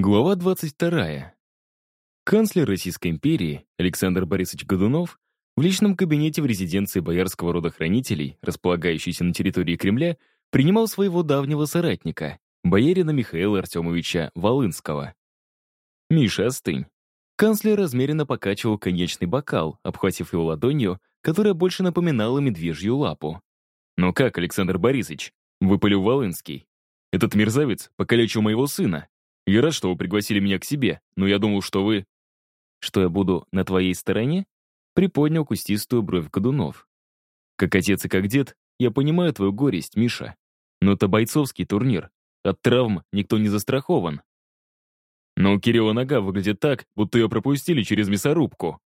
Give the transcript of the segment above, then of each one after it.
Глава 22. Канцлер Российской империи Александр Борисович Годунов в личном кабинете в резиденции боярского рода хранителей, располагающейся на территории Кремля, принимал своего давнего соратника, боярина Михаила Артемовича Волынского. «Миша, остынь». Канцлер размеренно покачивал конечный бокал, обхватив его ладонью, которая больше напоминала медвежью лапу. «Ну как, Александр Борисович?» — выпалил Волынский. «Этот мерзавец покалечил моего сына, я рад, что вы пригласили меня к себе, но я думал, что вы...» «Что я буду на твоей стороне?» Приподнял кустистую бровь Кадунов. «Как отец и как дед, я понимаю твою горесть, Миша. Но это бойцовский турнир. От травм никто не застрахован. Но у Кирилла нога выглядит так, будто ее пропустили через мясорубку».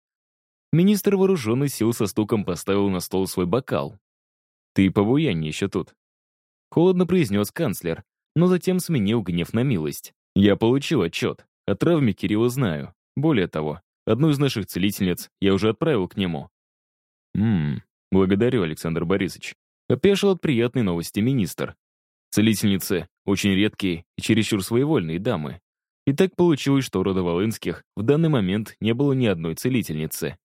Министр вооруженный сил со стуком поставил на стол свой бокал. «Ты побуянь еще тут». Холодно произнес канцлер, но затем сменил гнев на милость. Я получил отчет. О травме Кирилла знаю. Более того, одну из наших целительниц я уже отправил к нему. Ммм, благодарю, Александр Борисович. Опешил от приятной новости министр. Целительницы — очень редкие и чересчур своевольные дамы. И так получилось, что у рода Волынских в данный момент не было ни одной целительницы.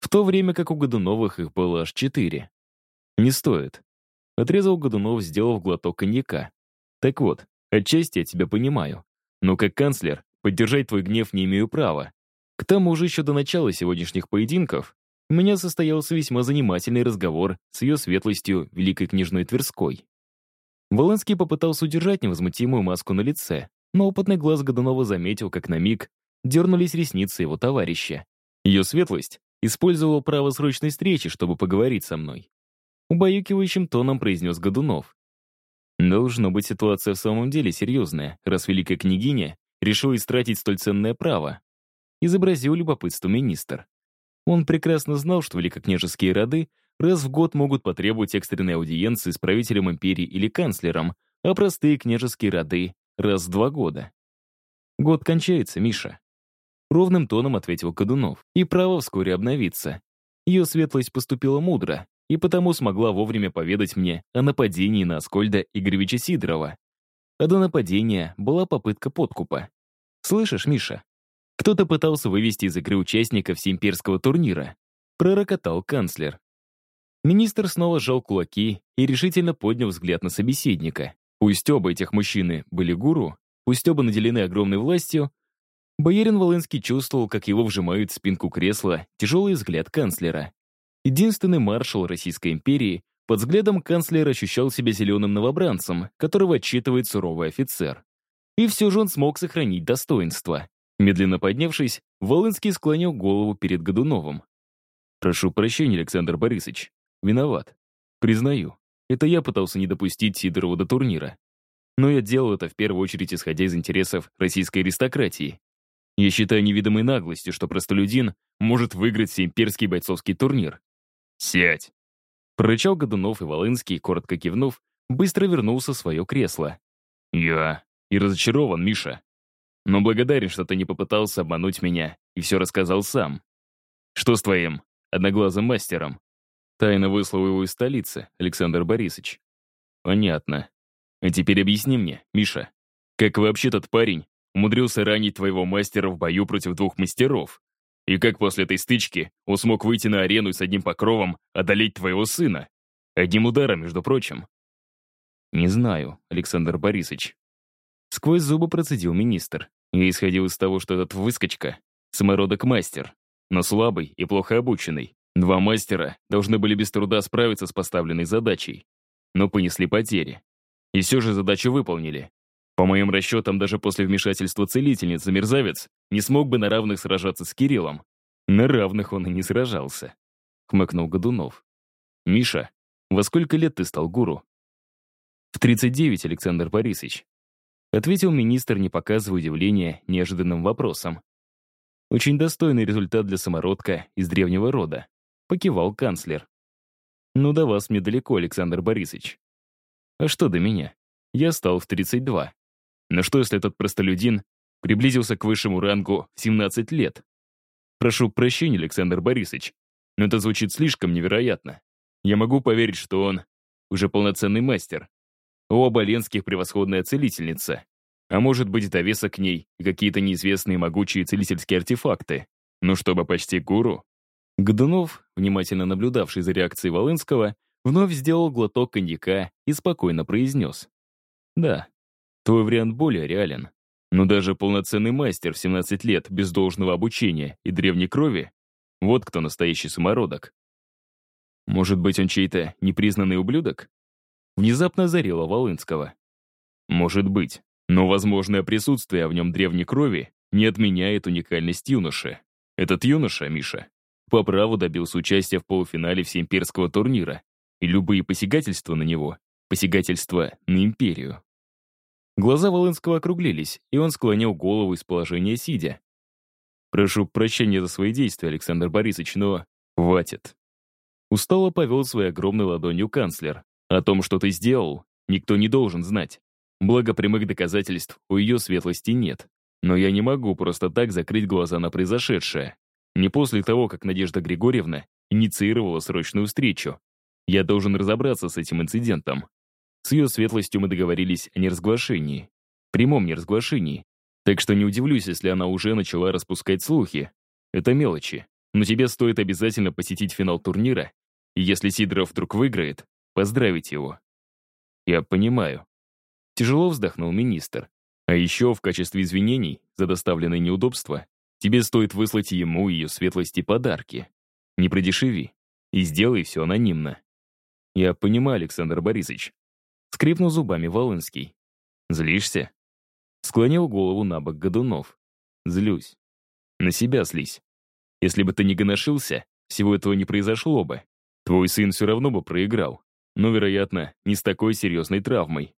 В то время как у Годуновых их было аж четыре. Не стоит. Отрезал Годунов, сделав глоток коньяка. Так вот, отчасти я тебя понимаю. Но как канцлер, поддержать твой гнев не имею права. К тому же еще до начала сегодняшних поединков у меня состоялся весьма занимательный разговор с ее светлостью, великой княжной Тверской. Волынский попытался удержать невозмутимую маску на лице, но опытный глаз Годунова заметил, как на миг дернулись ресницы его товарища. Ее светлость использовала право срочной встречи, чтобы поговорить со мной. Убаюкивающим тоном произнес Годунов. Должно быть, ситуация в самом деле серьезная, раз великая княгиня решила истратить столь ценное право. Изобразил любопытство министр. Он прекрасно знал, что великокняжеские роды раз в год могут потребовать экстренной аудиенции с правителем империи или канцлером, а простые княжеские роды — раз в два года. «Год кончается, Миша», — ровным тоном ответил Кадунов, «и право вскоре обновится. Ее светлость поступила мудро, и потому смогла вовремя поведать мне о нападении на Аскольда Игоревича Сидорова. А до нападения была попытка подкупа. «Слышишь, Миша? Кто-то пытался вывести из игры участников всеимперского турнира», пророкотал канцлер. Министр снова сжал кулаки и решительно поднял взгляд на собеседника. Пусть оба этих мужчины были гуру, пусть оба наделены огромной властью, боярин Волынский чувствовал, как его вжимают в спинку кресла тяжелый взгляд канцлера. Единственный маршал Российской империи под взглядом канцлера ощущал себя зеленым новобранцем, которого отчитывает суровый офицер. И все же он смог сохранить достоинство. Медленно поднявшись, Волынский склонил голову перед Годуновым. «Прошу прощения, Александр Борисович. Виноват. Признаю, это я пытался не допустить Сидорова до турнира. Но я делал это в первую очередь исходя из интересов российской аристократии. Я считаю невидимой наглостью, что простолюдин может выиграть всеимперский бойцовский турнир. «Сядь!» Прорычал Годунов и Волынский, коротко кивнув, быстро вернулся в свое кресло. «Я и разочарован, Миша. Но благодарен, что ты не попытался обмануть меня и все рассказал сам. Что с твоим одноглазым мастером?» Тайно выслал его из столицы, Александр Борисович. «Понятно. А теперь объясни мне, Миша, как вообще тот парень умудрился ранить твоего мастера в бою против двух мастеров? И как после этой стычки он смог выйти на арену и с одним покровом одолеть твоего сына? Одним ударом, между прочим. Не знаю, Александр Борисович. Сквозь зубы процедил министр. Я исходил из того, что этот выскочка — самородок-мастер, но слабый и плохо обученный. Два мастера должны были без труда справиться с поставленной задачей, но понесли потери. И все же задачу выполнили. По моим расчетам, даже после вмешательства целительницы мерзавец не смог бы на равных сражаться с Кириллом. На равных он и не сражался. Хмыкнул Годунов. «Миша, во сколько лет ты стал гуру?» «В 39, Александр Борисович», ответил министр, не показывая удивления неожиданным вопросом. «Очень достойный результат для самородка из древнего рода», покивал канцлер. «Ну, до вас мне далеко, Александр Борисович». «А что до меня? Я стал в 32. Но что, если этот простолюдин приблизился к высшему рангу в 17 лет? Прошу прощения, Александр Борисович, но это звучит слишком невероятно. Я могу поверить, что он уже полноценный мастер. У Оболенских превосходная целительница. А может быть, довесок к ней и какие-то неизвестные могучие целительские артефакты. Ну, чтобы почти гуру. Годунов, внимательно наблюдавший за реакцией Волынского, вновь сделал глоток коньяка и спокойно произнес. «Да, твой вариант более реален. Но даже полноценный мастер в 17 лет без должного обучения и древней крови — вот кто настоящий самородок. Может быть, он чей-то непризнанный ублюдок? Внезапно озарило Волынского. Может быть, но возможное присутствие в нем древней крови не отменяет уникальность юноши. Этот юноша, Миша, по праву добился участия в полуфинале всеимперского турнира, и любые посягательства на него — посягательства на империю. Глаза Волынского округлились, и он склонил голову из положения сидя. «Прошу прощения за свои действия, Александр Борисович, но хватит». Устало повел своей огромной ладонью канцлер. «О том, что ты сделал, никто не должен знать. Благо прямых доказательств у ее светлости нет. Но я не могу просто так закрыть глаза на произошедшее. Не после того, как Надежда Григорьевна инициировала срочную встречу. Я должен разобраться с этим инцидентом. С ее светлостью мы договорились о неразглашении. Прямом неразглашении. Так что не удивлюсь, если она уже начала распускать слухи. Это мелочи. Но тебе стоит обязательно посетить финал турнира, и если Сидоров вдруг выиграет, поздравить его. Я понимаю. Тяжело вздохнул министр. А еще в качестве извинений за доставленные неудобства тебе стоит выслать ему и ее светлости подарки. Не продешеви. И сделай все анонимно. Я понимаю, Александр Борисович. Скрипнул зубами Волынский. «Злишься?» Склонил голову на бок Годунов. «Злюсь. На себя слизь. Если бы ты не гоношился, всего этого не произошло бы. Твой сын все равно бы проиграл. Но, вероятно, не с такой серьезной травмой.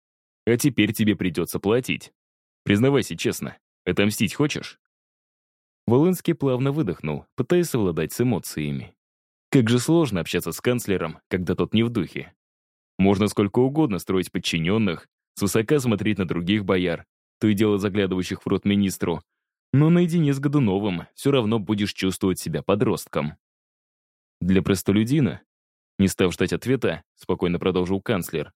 А теперь тебе придется платить. Признавайся честно, отомстить хочешь?» Волынский плавно выдохнул, пытаясь совладать с эмоциями. Как же сложно общаться с канцлером, когда тот не в духе. Можно сколько угодно строить подчиненных, свысока смотреть на других бояр, то и дело заглядывающих в рот министру, но наедине с Годуновым все равно будешь чувствовать себя подростком. Для простолюдина, не став ждать ответа, спокойно продолжил канцлер,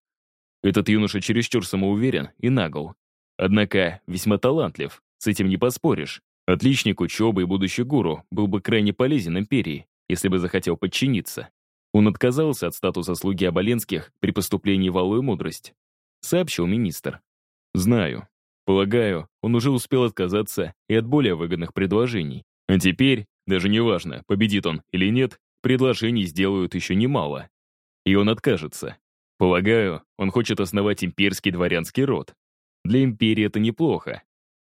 этот юноша чересчур самоуверен и нагл. Однако весьма талантлив, с этим не поспоришь. Отличник учебы и будущий гуру был бы крайне полезен империи, если бы захотел подчиниться. Он отказался от статуса слуги Оболенских при поступлении в Алую Мудрость, сообщил министр. Знаю. Полагаю, он уже успел отказаться и от более выгодных предложений. А теперь, даже неважно, победит он или нет, предложений сделают еще немало. И он откажется. Полагаю, он хочет основать имперский дворянский род. Для империи это неплохо.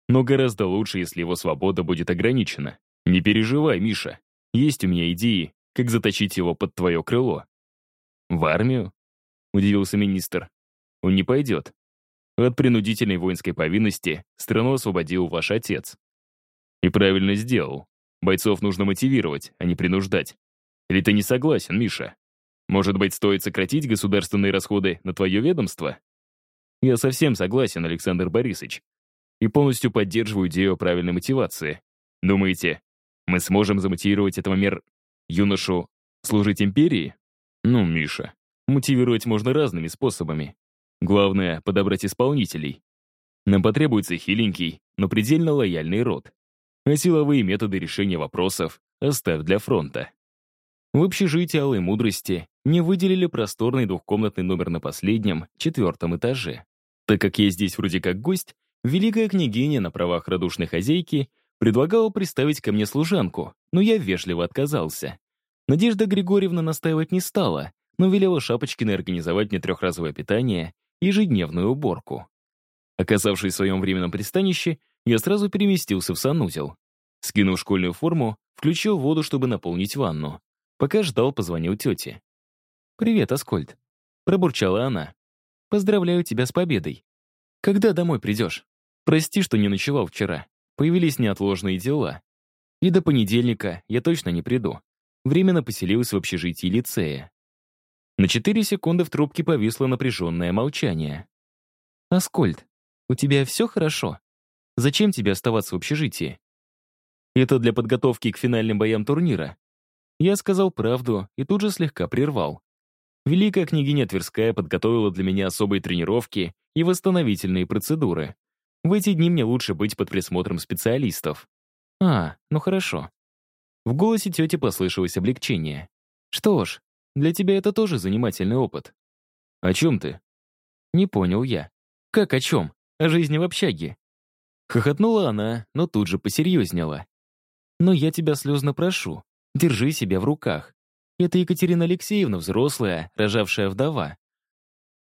Но гораздо лучше, если его свобода будет ограничена. Не переживай, Миша. Есть у меня идеи, как заточить его под твое крыло. В армию? Удивился министр. Он не пойдет. От принудительной воинской повинности страну освободил ваш отец. И правильно сделал. Бойцов нужно мотивировать, а не принуждать. Или ты не согласен, Миша? Может быть, стоит сократить государственные расходы на твое ведомство? Я совсем согласен, Александр Борисович. И полностью поддерживаю идею о правильной мотивации. Думаете, мы сможем замотивировать этого мер юношу служить империи? Ну, Миша, мотивировать можно разными способами. Главное — подобрать исполнителей. Нам потребуется хиленький, но предельно лояльный род. А силовые методы решения вопросов оставь для фронта. В общежитии Алой Мудрости мне выделили просторный двухкомнатный номер на последнем, четвертом этаже. Так как я здесь вроде как гость, великая княгиня на правах радушной хозяйки предлагала представить ко мне служанку, но я вежливо отказался. Надежда Григорьевна настаивать не стала, но велела Шапочкиной организовать мне трехразовое питание и ежедневную уборку. Оказавшись в своем временном пристанище, я сразу переместился в санузел. Скинув школьную форму, включил воду, чтобы наполнить ванну. Пока ждал, позвонил тете. «Привет, Аскольд», — пробурчала она. «Поздравляю тебя с победой. Когда домой придешь? Прости, что не ночевал вчера. Появились неотложные дела. И до понедельника я точно не приду. Временно поселилась в общежитии лицея. На четыре секунды в трубке повисло напряженное молчание. «Аскольд, у тебя все хорошо? Зачем тебе оставаться в общежитии?» «Это для подготовки к финальным боям турнира». Я сказал правду и тут же слегка прервал. Великая княгиня Тверская подготовила для меня особые тренировки и восстановительные процедуры. В эти дни мне лучше быть под присмотром специалистов. А, ну хорошо. В голосе тети послышалось облегчение. Что ж, для тебя это тоже занимательный опыт. О чем ты? Не понял я. Как о чем? О жизни в общаге. Хохотнула она, но тут же посерьезнела. Но я тебя слезно прошу, держи себя в руках. Это Екатерина Алексеевна, взрослая, рожавшая вдова.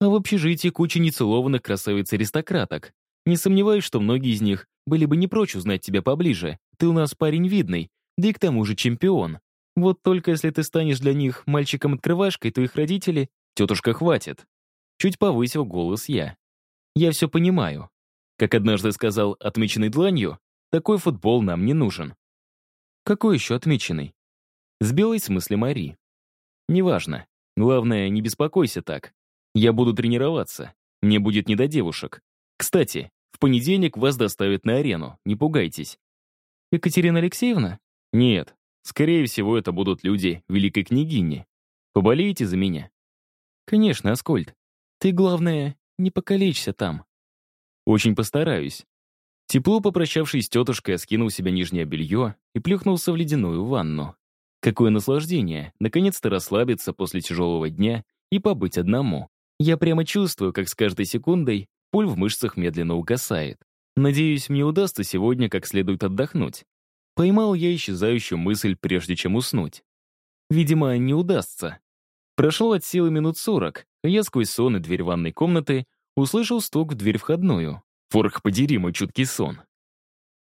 А в общежитии куча нецелованных красавиц-аристократок. Не сомневаюсь, что многие из них были бы не прочь узнать тебя поближе. Ты у нас парень видный, да и к тому же чемпион. Вот только если ты станешь для них мальчиком-открывашкой, то их родители... Тетушка, хватит. Чуть повысил голос я. Я все понимаю. Как однажды сказал отмеченный дланью, такой футбол нам не нужен. Какой еще отмеченный? С белой смысле Мари. Неважно. Главное, не беспокойся так. Я буду тренироваться. Мне будет не до девушек. Кстати, в понедельник вас доставят на арену, не пугайтесь. Екатерина Алексеевна? Нет. Скорее всего, это будут люди великой княгини. Поболеете за меня? Конечно, Аскольд. Ты, главное, не покалечься там. Очень постараюсь. Тепло попрощавшись с тетушкой, скинул себе нижнее белье и плюхнулся в ледяную ванну. Какое наслаждение, наконец-то расслабиться после тяжелого дня и побыть одному. Я прямо чувствую, как с каждой секундой пуль в мышцах медленно угасает. Надеюсь, мне удастся сегодня как следует отдохнуть. Поймал я исчезающую мысль, прежде чем уснуть. Видимо, не удастся. Прошло от силы минут сорок, я сквозь сон и дверь ванной комнаты услышал стук в дверь входную. Форх, подери мой чуткий сон.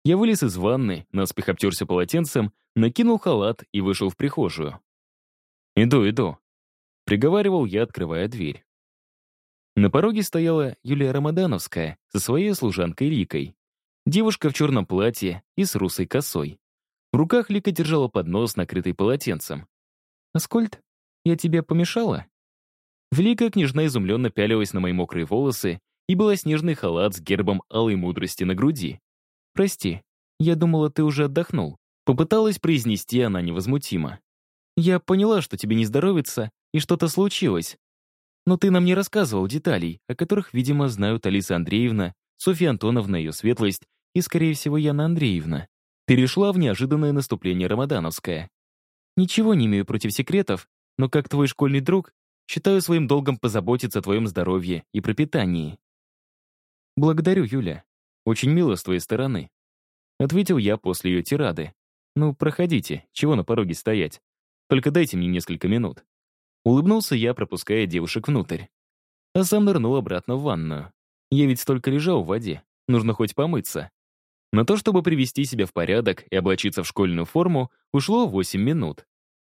Я вылез из ванны, наспех обтерся полотенцем, накинул халат и вышел в прихожую. «Иду, иду», — приговаривал я, открывая дверь. На пороге стояла Юлия Рамадановская со своей служанкой Рикой. Девушка в черном платье и с русой косой. В руках Лика держала поднос, накрытый полотенцем. «Аскольд, я тебе помешала?» Великая княжна изумленно пялилась на мои мокрые волосы и белоснежный халат с гербом алой мудрости на груди. «Прости, я думала, ты уже отдохнул». Попыталась произнести она невозмутимо. «Я поняла, что тебе не здоровится, и что-то случилось. Но ты нам не рассказывал деталей, о которых, видимо, знают Алиса Андреевна, Софья Антоновна, ее светлость и, скорее всего, Яна Андреевна. Перешла в неожиданное наступление Рамадановская. Ничего не имею против секретов, но как твой школьный друг, считаю своим долгом позаботиться о твоем здоровье и пропитании. Благодарю, Юля. Очень мило с твоей стороны. Ответил я после ее тирады. Ну, проходите, чего на пороге стоять. Только дайте мне несколько минут. Улыбнулся я, пропуская девушек внутрь. А сам нырнул обратно в ванную. Я ведь столько лежал в воде, нужно хоть помыться. На то, чтобы привести себя в порядок и облачиться в школьную форму, ушло 8 минут.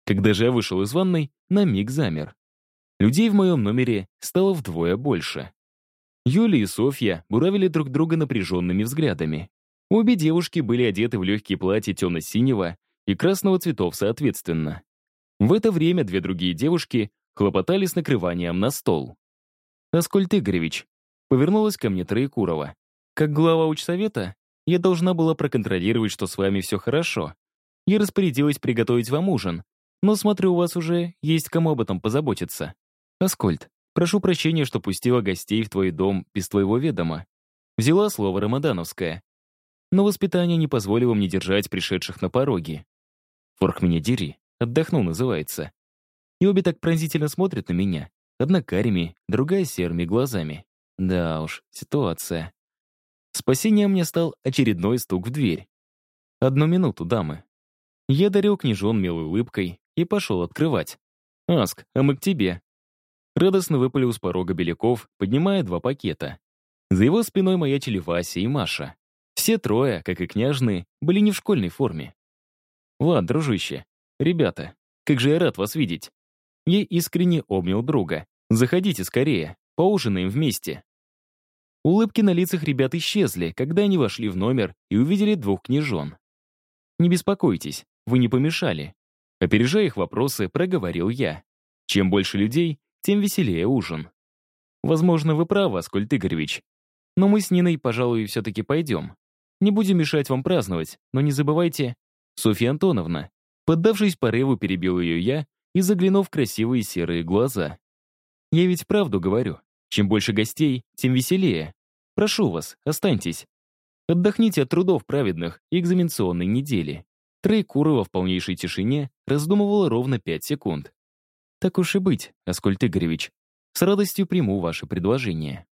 Когда же я вышел из ванной, на миг замер. Людей в моем номере стало вдвое больше. Юля и Софья буравили друг друга напряженными взглядами. Обе девушки были одеты в легкие платья темно-синего и красного цветов соответственно. В это время две другие девушки хлопотали с накрыванием на стол. «Аскольд Игоревич», — повернулась ко мне Троекурова, «как глава учсовета я должна была проконтролировать, что с вами все хорошо. Я распорядилась приготовить вам ужин, но смотрю, у вас уже есть кому об этом позаботиться. Аскольд, прошу прощения, что пустила гостей в твой дом без твоего ведома. Взяла слово Рамадановская. Но воспитание не позволило мне держать пришедших на пороге. Форх меня дери, отдохнул называется. И обе так пронзительно смотрят на меня. Одна карими, другая серыми глазами. Да уж, ситуация. Спасением мне стал очередной стук в дверь. «Одну минуту, дамы». Я дарил княжон милой улыбкой и пошел открывать. «Аск, а мы к тебе». Радостно выпалил с порога Беляков, поднимая два пакета. За его спиной маячили Вася и Маша. Все трое, как и княжны, были не в школьной форме. «Влад, дружище, ребята, как же я рад вас видеть». Я искренне обнял друга. «Заходите скорее, поужинаем вместе». Улыбки на лицах ребят исчезли, когда они вошли в номер и увидели двух княжон. «Не беспокойтесь, вы не помешали». Опережая их вопросы, проговорил я. Чем больше людей, тем веселее ужин. Возможно, вы правы, Аскольд Игоревич. Но мы с Ниной, пожалуй, все-таки пойдем. Не будем мешать вам праздновать, но не забывайте... Софья Антоновна. Поддавшись порыву, перебил ее я и заглянув в красивые серые глаза. Я ведь правду говорю. Чем больше гостей, тем веселее. Прошу вас, останьтесь. Отдохните от трудов праведных и экзаменационной недели. Троекурова в полнейшей тишине раздумывала ровно пять секунд. Так уж и быть, Аскольд Игоревич. С радостью приму ваше предложение.